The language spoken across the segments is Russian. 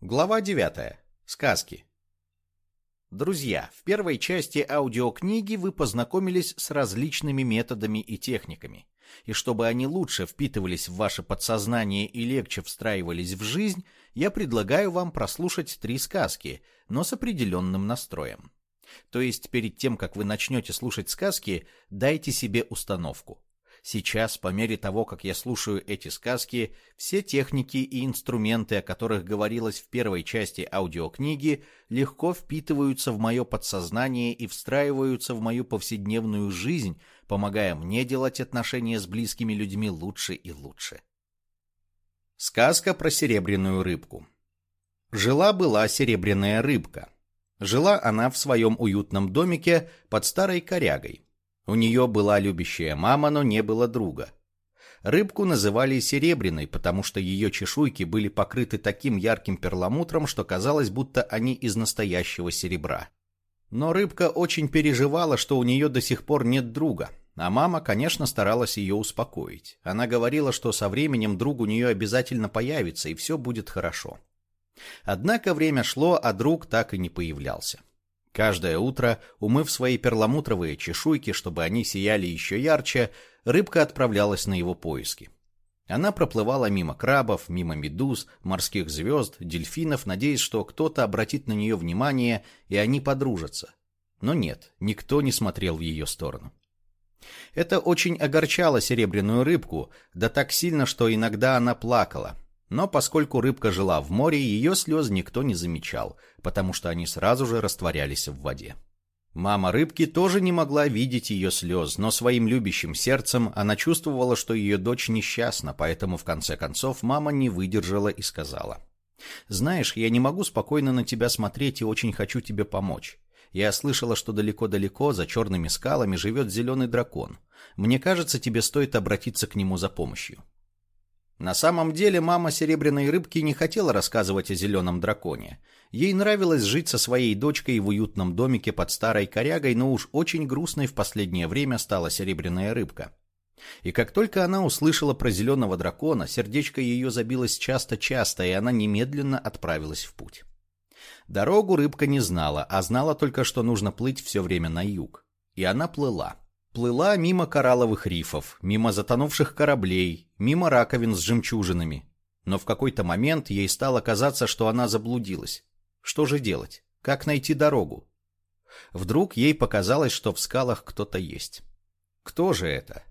Глава 9. Сказки. Друзья, в первой части аудиокниги вы познакомились с различными методами и техниками. И чтобы они лучше впитывались в ваше подсознание и легче встраивались в жизнь, я предлагаю вам прослушать три сказки, но с определенным настроем. То есть перед тем, как вы начнете слушать сказки, дайте себе установку. Сейчас, по мере того, как я слушаю эти сказки, все техники и инструменты, о которых говорилось в первой части аудиокниги, легко впитываются в мое подсознание и встраиваются в мою повседневную жизнь, помогая мне делать отношения с близкими людьми лучше и лучше. Сказка про серебряную рыбку. Жила-была серебряная рыбка. Жила она в своем уютном домике под старой корягой. У нее была любящая мама, но не было друга. Рыбку называли серебряной, потому что ее чешуйки были покрыты таким ярким перламутром, что казалось, будто они из настоящего серебра. Но рыбка очень переживала, что у нее до сих пор нет друга, а мама, конечно, старалась ее успокоить. Она говорила, что со временем друг у нее обязательно появится, и все будет хорошо. Однако время шло, а друг так и не появлялся. Каждое утро, умыв свои перламутровые чешуйки, чтобы они сияли еще ярче, рыбка отправлялась на его поиски. Она проплывала мимо крабов, мимо медуз, морских звезд, дельфинов, надеясь, что кто-то обратит на нее внимание, и они подружатся. Но нет, никто не смотрел в ее сторону. Это очень огорчало серебряную рыбку, да так сильно, что иногда она плакала, но поскольку рыбка жила в море, ее слез никто не замечал, потому что они сразу же растворялись в воде. Мама рыбки тоже не могла видеть ее слез, но своим любящим сердцем она чувствовала, что ее дочь несчастна, поэтому в конце концов мама не выдержала и сказала. «Знаешь, я не могу спокойно на тебя смотреть и очень хочу тебе помочь. Я слышала, что далеко-далеко, за черными скалами, живет зеленый дракон. Мне кажется, тебе стоит обратиться к нему за помощью. На самом деле мама серебряной рыбки не хотела рассказывать о зеленом драконе. Ей нравилось жить со своей дочкой в уютном домике под старой корягой, но уж очень грустной в последнее время стала серебряная рыбка. И как только она услышала про зеленого дракона, сердечко ее забилось часто-часто, и она немедленно отправилась в путь. Дорогу рыбка не знала, а знала только, что нужно плыть все время на юг. И она плыла. Плыла мимо коралловых рифов, мимо затонувших кораблей, мимо раковин с жемчужинами. Но в какой-то момент ей стало казаться, что она заблудилась. Что же делать? Как найти дорогу? Вдруг ей показалось, что в скалах кто-то есть. Кто же это?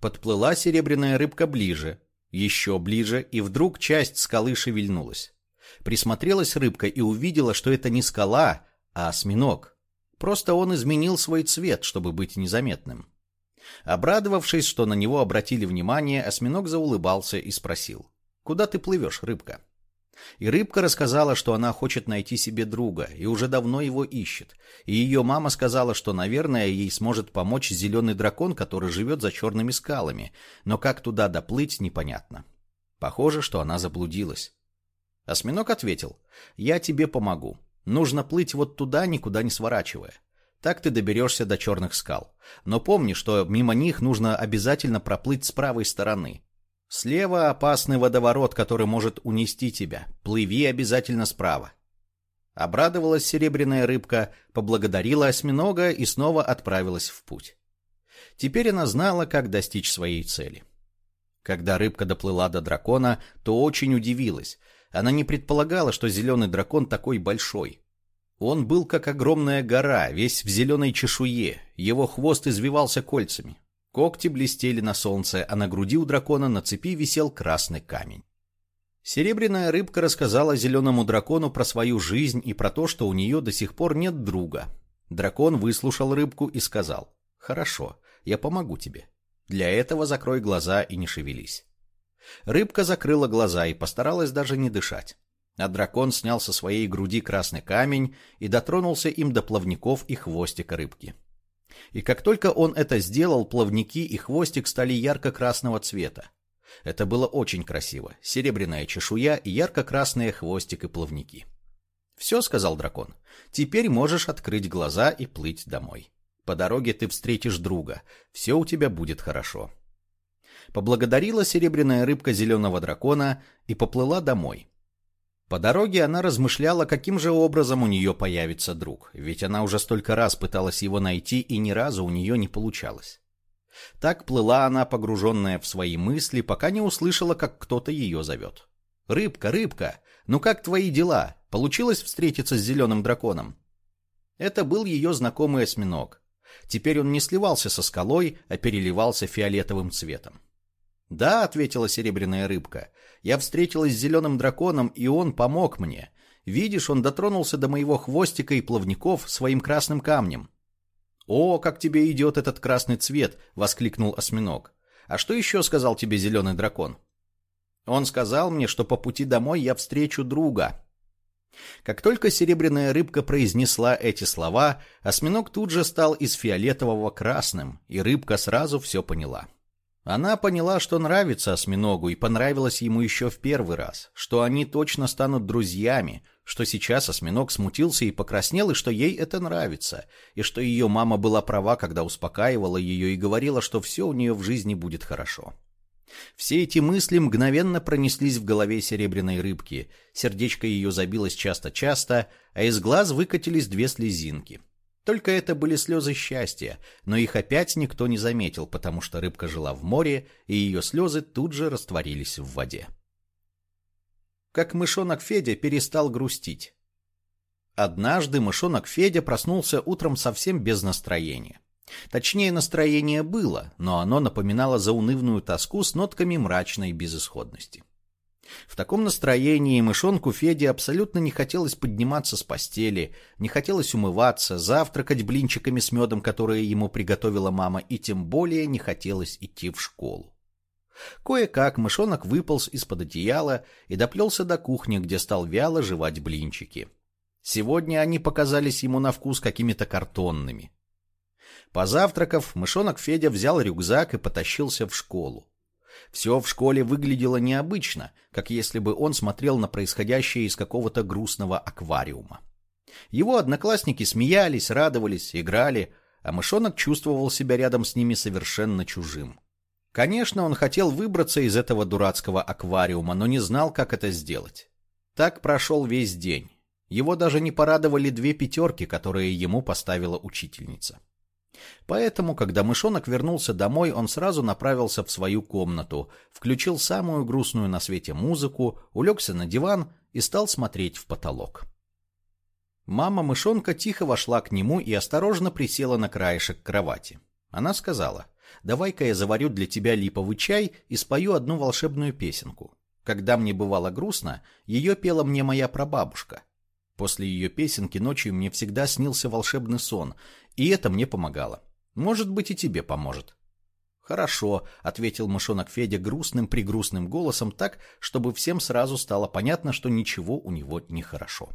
Подплыла серебряная рыбка ближе, еще ближе, и вдруг часть скалы шевельнулась. Присмотрелась рыбка и увидела, что это не скала, а осьминог. Просто он изменил свой цвет, чтобы быть незаметным. Обрадовавшись, что на него обратили внимание, осьминог заулыбался и спросил. «Куда ты плывешь, рыбка?» И рыбка рассказала, что она хочет найти себе друга и уже давно его ищет. И ее мама сказала, что, наверное, ей сможет помочь зеленый дракон, который живет за черными скалами, но как туда доплыть, непонятно. Похоже, что она заблудилась. Осьминог ответил, «Я тебе помогу. Нужно плыть вот туда, никуда не сворачивая. Так ты доберешься до черных скал. Но помни, что мимо них нужно обязательно проплыть с правой стороны. Слева опасный водоворот, который может унести тебя. Плыви обязательно справа. Обрадовалась серебряная рыбка, поблагодарила осьминога и снова отправилась в путь. Теперь она знала, как достичь своей цели. Когда рыбка доплыла до дракона, то очень удивилась. Она не предполагала, что зеленый дракон такой большой. Он был как огромная гора, весь в зеленой чешуе, его хвост извивался кольцами. Когти блестели на солнце, а на груди у дракона на цепи висел красный камень. Серебряная рыбка рассказала зеленому дракону про свою жизнь и про то, что у нее до сих пор нет друга. Дракон выслушал рыбку и сказал, «Хорошо, я помогу тебе. Для этого закрой глаза и не шевелись». Рыбка закрыла глаза и постаралась даже не дышать. А дракон снял со своей груди красный камень и дотронулся им до плавников и хвостика рыбки. И как только он это сделал, плавники и хвостик стали ярко-красного цвета. Это было очень красиво. Серебряная чешуя и ярко-красные хвостик и плавники. «Все», — сказал дракон, — «теперь можешь открыть глаза и плыть домой. По дороге ты встретишь друга. Все у тебя будет хорошо» поблагодарила серебряная рыбка зеленого дракона и поплыла домой. По дороге она размышляла, каким же образом у нее появится друг, ведь она уже столько раз пыталась его найти, и ни разу у нее не получалось. Так плыла она, погруженная в свои мысли, пока не услышала, как кто-то ее зовет. «Рыбка, рыбка, ну как твои дела? Получилось встретиться с зеленым драконом?» Это был ее знакомый осьминог. Теперь он не сливался со скалой, а переливался фиолетовым цветом. «Да», — ответила серебряная рыбка, — «я встретилась с зеленым драконом, и он помог мне. Видишь, он дотронулся до моего хвостика и плавников своим красным камнем. «О, как тебе идет этот красный цвет!» — воскликнул осьминог. «А что еще сказал тебе зеленый дракон?» «Он сказал мне, что по пути домой я встречу друга». Как только серебряная рыбка произнесла эти слова, осьминог тут же стал из фиолетового красным, и рыбка сразу все поняла. Она поняла, что нравится осьминогу, и понравилось ему еще в первый раз, что они точно станут друзьями, что сейчас осьминог смутился и покраснел, и что ей это нравится, и что ее мама была права, когда успокаивала ее и говорила, что все у нее в жизни будет хорошо. Все эти мысли мгновенно пронеслись в голове серебряной рыбки, сердечко ее забилось часто-часто, а из глаз выкатились две слезинки. Только это были слезы счастья, но их опять никто не заметил, потому что рыбка жила в море, и ее слезы тут же растворились в воде как мышонок Федя перестал грустить. Однажды мышонок Федя проснулся утром совсем без настроения. Точнее, настроение было, но оно напоминало заунывную тоску с нотками мрачной безысходности. В таком настроении мышонку Феде абсолютно не хотелось подниматься с постели, не хотелось умываться, завтракать блинчиками с медом, которые ему приготовила мама, и тем более не хотелось идти в школу. Кое-как мышонок выполз из-под одеяла и доплелся до кухни, где стал вяло жевать блинчики. Сегодня они показались ему на вкус какими-то картонными. Позавтракав, мышонок Федя взял рюкзак и потащился в школу. Все в школе выглядело необычно, как если бы он смотрел на происходящее из какого-то грустного аквариума. Его одноклассники смеялись, радовались, играли, а мышонок чувствовал себя рядом с ними совершенно чужим. Конечно, он хотел выбраться из этого дурацкого аквариума, но не знал, как это сделать. Так прошел весь день. Его даже не порадовали две пятерки, которые ему поставила учительница. Поэтому, когда мышонок вернулся домой, он сразу направился в свою комнату, включил самую грустную на свете музыку, улегся на диван и стал смотреть в потолок. Мама мышонка тихо вошла к нему и осторожно присела на краешек кровати. Она сказала, давай-ка я заварю для тебя липовый чай и спою одну волшебную песенку. Когда мне бывало грустно, ее пела мне моя прабабушка. После ее песенки ночью мне всегда снился волшебный сон, и это мне помогало. Может быть, и тебе поможет. «Хорошо», — ответил мышонок Федя грустным-пригрустным голосом так, чтобы всем сразу стало понятно, что ничего у него нехорошо.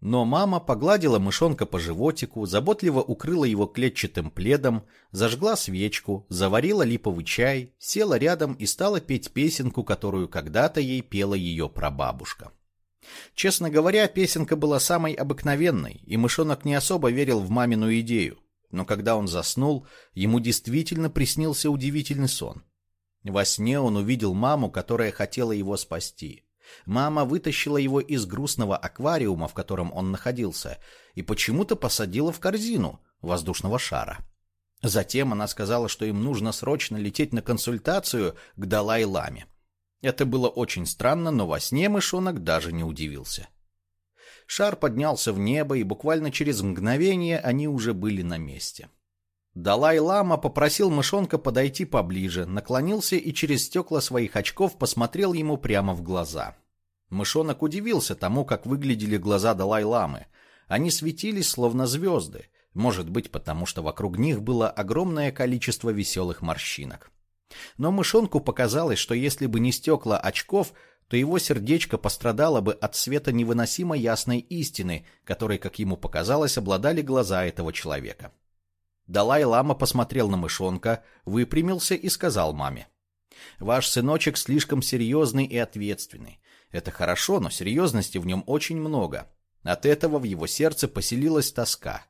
Но мама погладила мышонка по животику, заботливо укрыла его клетчатым пледом, зажгла свечку, заварила липовый чай, села рядом и стала петь песенку, которую когда-то ей пела ее прабабушка. Честно говоря, песенка была самой обыкновенной, и мышонок не особо верил в мамину идею. Но когда он заснул, ему действительно приснился удивительный сон. Во сне он увидел маму, которая хотела его спасти. Мама вытащила его из грустного аквариума, в котором он находился, и почему-то посадила в корзину воздушного шара. Затем она сказала, что им нужно срочно лететь на консультацию к Далай-ламе. Это было очень странно, но во сне мышонок даже не удивился. Шар поднялся в небо, и буквально через мгновение они уже были на месте. Далай-лама попросил мышонка подойти поближе, наклонился и через стекла своих очков посмотрел ему прямо в глаза. Мышонок удивился тому, как выглядели глаза Далай-ламы. Они светились, словно звезды, может быть, потому что вокруг них было огромное количество веселых морщинок. Но мышонку показалось, что если бы не стекла очков, то его сердечко пострадало бы от света невыносимо ясной истины, которой, как ему показалось, обладали глаза этого человека. Далай-лама посмотрел на мышонка, выпрямился и сказал маме. «Ваш сыночек слишком серьезный и ответственный. Это хорошо, но серьезности в нем очень много. От этого в его сердце поселилась тоска.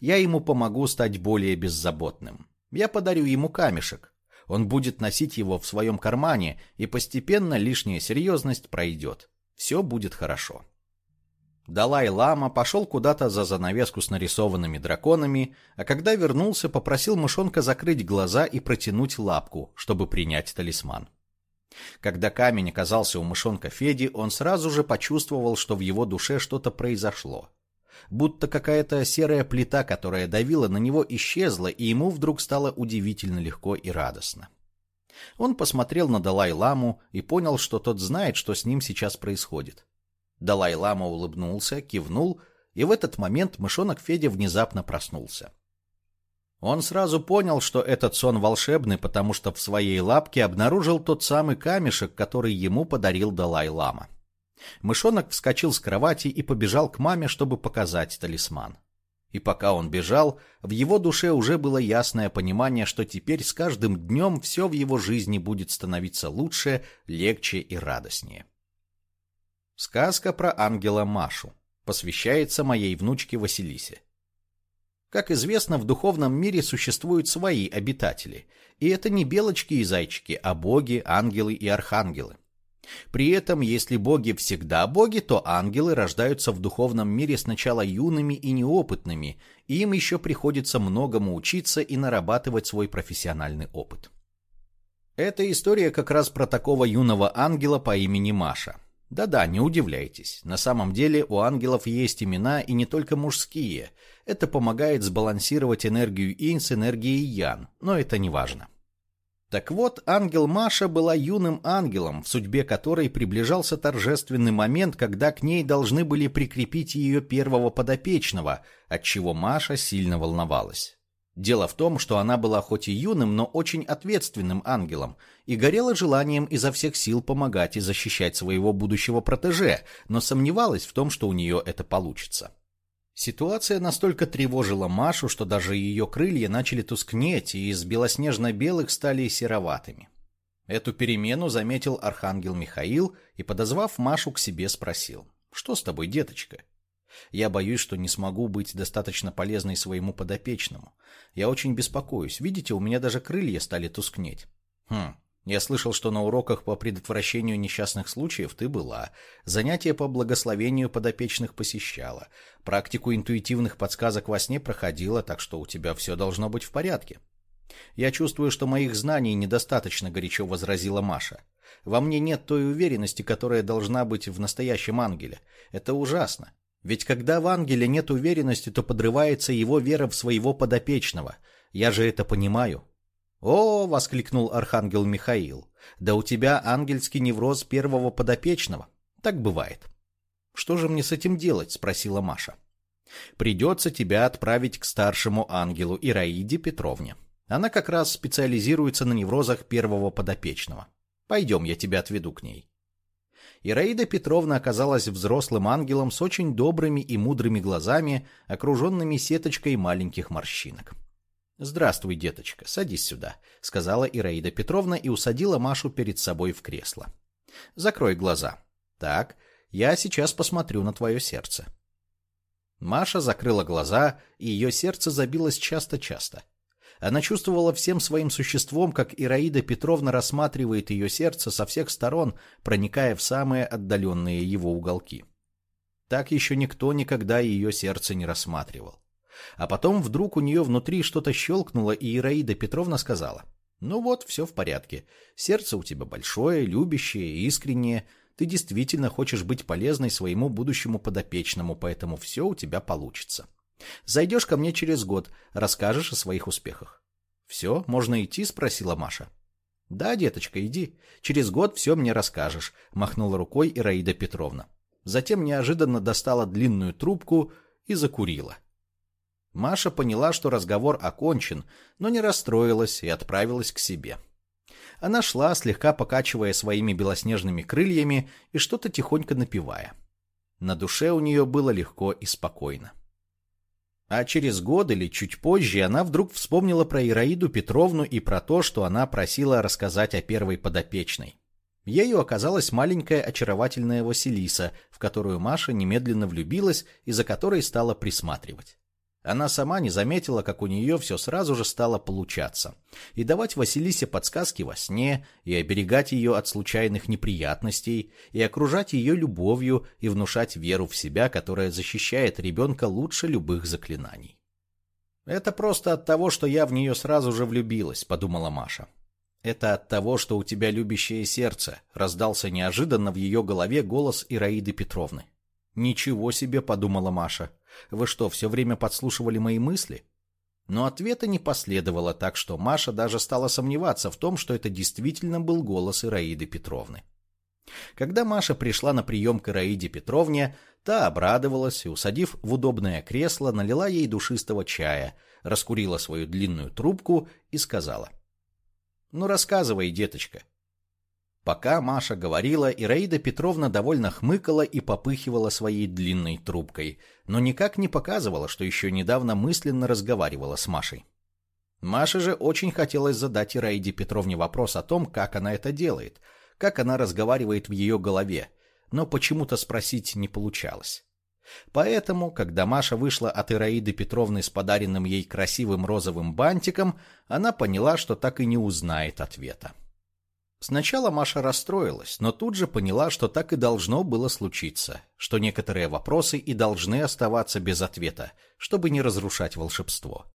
Я ему помогу стать более беззаботным. Я подарю ему камешек. Он будет носить его в своем кармане, и постепенно лишняя серьезность пройдет. Все будет хорошо. Далай-лама пошел куда-то за занавеску с нарисованными драконами, а когда вернулся, попросил мышонка закрыть глаза и протянуть лапку, чтобы принять талисман. Когда камень оказался у мышонка Феди, он сразу же почувствовал, что в его душе что-то произошло. Будто какая-то серая плита, которая давила на него, исчезла, и ему вдруг стало удивительно легко и радостно. Он посмотрел на Далай-ламу и понял, что тот знает, что с ним сейчас происходит. Далай-лама улыбнулся, кивнул, и в этот момент мышонок Федя внезапно проснулся. Он сразу понял, что этот сон волшебный, потому что в своей лапке обнаружил тот самый камешек, который ему подарил Далай-лама. Мышонок вскочил с кровати и побежал к маме, чтобы показать талисман. И пока он бежал, в его душе уже было ясное понимание, что теперь с каждым днем все в его жизни будет становиться лучше, легче и радостнее. Сказка про ангела Машу посвящается моей внучке Василисе. Как известно, в духовном мире существуют свои обитатели, и это не белочки и зайчики, а боги, ангелы и архангелы. При этом, если боги всегда боги, то ангелы рождаются в духовном мире сначала юными и неопытными, и им еще приходится многому учиться и нарабатывать свой профессиональный опыт. Эта история как раз про такого юного ангела по имени Маша. Да-да, не удивляйтесь. На самом деле у ангелов есть имена и не только мужские. Это помогает сбалансировать энергию инь с энергией ян, но это не важно. Так вот, ангел Маша была юным ангелом, в судьбе которой приближался торжественный момент, когда к ней должны были прикрепить ее первого подопечного, от чего Маша сильно волновалась. Дело в том, что она была хоть и юным, но очень ответственным ангелом и горела желанием изо всех сил помогать и защищать своего будущего протеже, но сомневалась в том, что у нее это получится. Ситуация настолько тревожила Машу, что даже ее крылья начали тускнеть и из белоснежно-белых стали сероватыми. Эту перемену заметил архангел Михаил и, подозвав Машу к себе, спросил. «Что с тобой, деточка?» «Я боюсь, что не смогу быть достаточно полезной своему подопечному. Я очень беспокоюсь. Видите, у меня даже крылья стали тускнеть». «Хм, я слышал, что на уроках по предотвращению несчастных случаев ты была, занятия по благословению подопечных посещала, практику интуитивных подсказок во сне проходила, так что у тебя все должно быть в порядке. Я чувствую, что моих знаний недостаточно, горячо возразила Маша. Во мне нет той уверенности, которая должна быть в настоящем ангеле. Это ужасно. Ведь когда в ангеле нет уверенности, то подрывается его вера в своего подопечного. Я же это понимаю. «О!» — воскликнул архангел Михаил. «Да у тебя ангельский невроз первого подопечного. Так бывает». «Что же мне с этим делать?» — спросила Маша. «Придется тебя отправить к старшему ангелу Ираиде Петровне. Она как раз специализируется на неврозах первого подопечного. Пойдем, я тебя отведу к ней». Ираида Петровна оказалась взрослым ангелом с очень добрыми и мудрыми глазами, окруженными сеточкой маленьких морщинок. «Здравствуй, деточка, садись сюда», — сказала Ираида Петровна и усадила Машу перед собой в кресло. «Закрой глаза. Так, я сейчас посмотрю на твое сердце». Маша закрыла глаза, и ее сердце забилось часто-часто. Она чувствовала всем своим существом, как Ираида Петровна рассматривает ее сердце со всех сторон, проникая в самые отдаленные его уголки. Так еще никто никогда ее сердце не рассматривал. А потом вдруг у нее внутри что-то щелкнуло, и Ираида Петровна сказала. «Ну вот, все в порядке. Сердце у тебя большое, любящее, искреннее. Ты действительно хочешь быть полезной своему будущему подопечному, поэтому все у тебя получится. Зайдешь ко мне через год, расскажешь о своих успехах». «Все, можно идти?» — спросила Маша. «Да, деточка, иди. Через год все мне расскажешь», — махнула рукой Ираида Петровна. Затем неожиданно достала длинную трубку и закурила. Маша поняла, что разговор окончен, но не расстроилась и отправилась к себе. Она шла, слегка покачивая своими белоснежными крыльями и что-то тихонько напевая. На душе у нее было легко и спокойно. А через год или чуть позже она вдруг вспомнила про Ираиду Петровну и про то, что она просила рассказать о первой подопечной. Ею оказалась маленькая очаровательная Василиса, в которую Маша немедленно влюбилась и за которой стала присматривать. Она сама не заметила, как у нее все сразу же стало получаться. И давать Василисе подсказки во сне, и оберегать ее от случайных неприятностей, и окружать ее любовью, и внушать веру в себя, которая защищает ребенка лучше любых заклинаний. «Это просто от того, что я в нее сразу же влюбилась», — подумала Маша. «Это от того, что у тебя любящее сердце», — раздался неожиданно в ее голове голос Ираиды Петровны. «Ничего себе», — подумала Маша. Вы что, все время подслушивали мои мысли? Но ответа не последовало, так что Маша даже стала сомневаться в том, что это действительно был голос Ираиды Петровны. Когда Маша пришла на прием к Ираиде Петровне, та обрадовалась и, усадив в удобное кресло, налила ей душистого чая, раскурила свою длинную трубку и сказала. «Ну, рассказывай, деточка, Пока Маша говорила, Ираида Петровна довольно хмыкала и попыхивала своей длинной трубкой, но никак не показывала, что еще недавно мысленно разговаривала с Машей. Маше же очень хотелось задать Ираиде Петровне вопрос о том, как она это делает, как она разговаривает в ее голове, но почему-то спросить не получалось. Поэтому, когда Маша вышла от Ираиды Петровны с подаренным ей красивым розовым бантиком, она поняла, что так и не узнает ответа. Сначала Маша расстроилась, но тут же поняла, что так и должно было случиться, что некоторые вопросы и должны оставаться без ответа, чтобы не разрушать волшебство.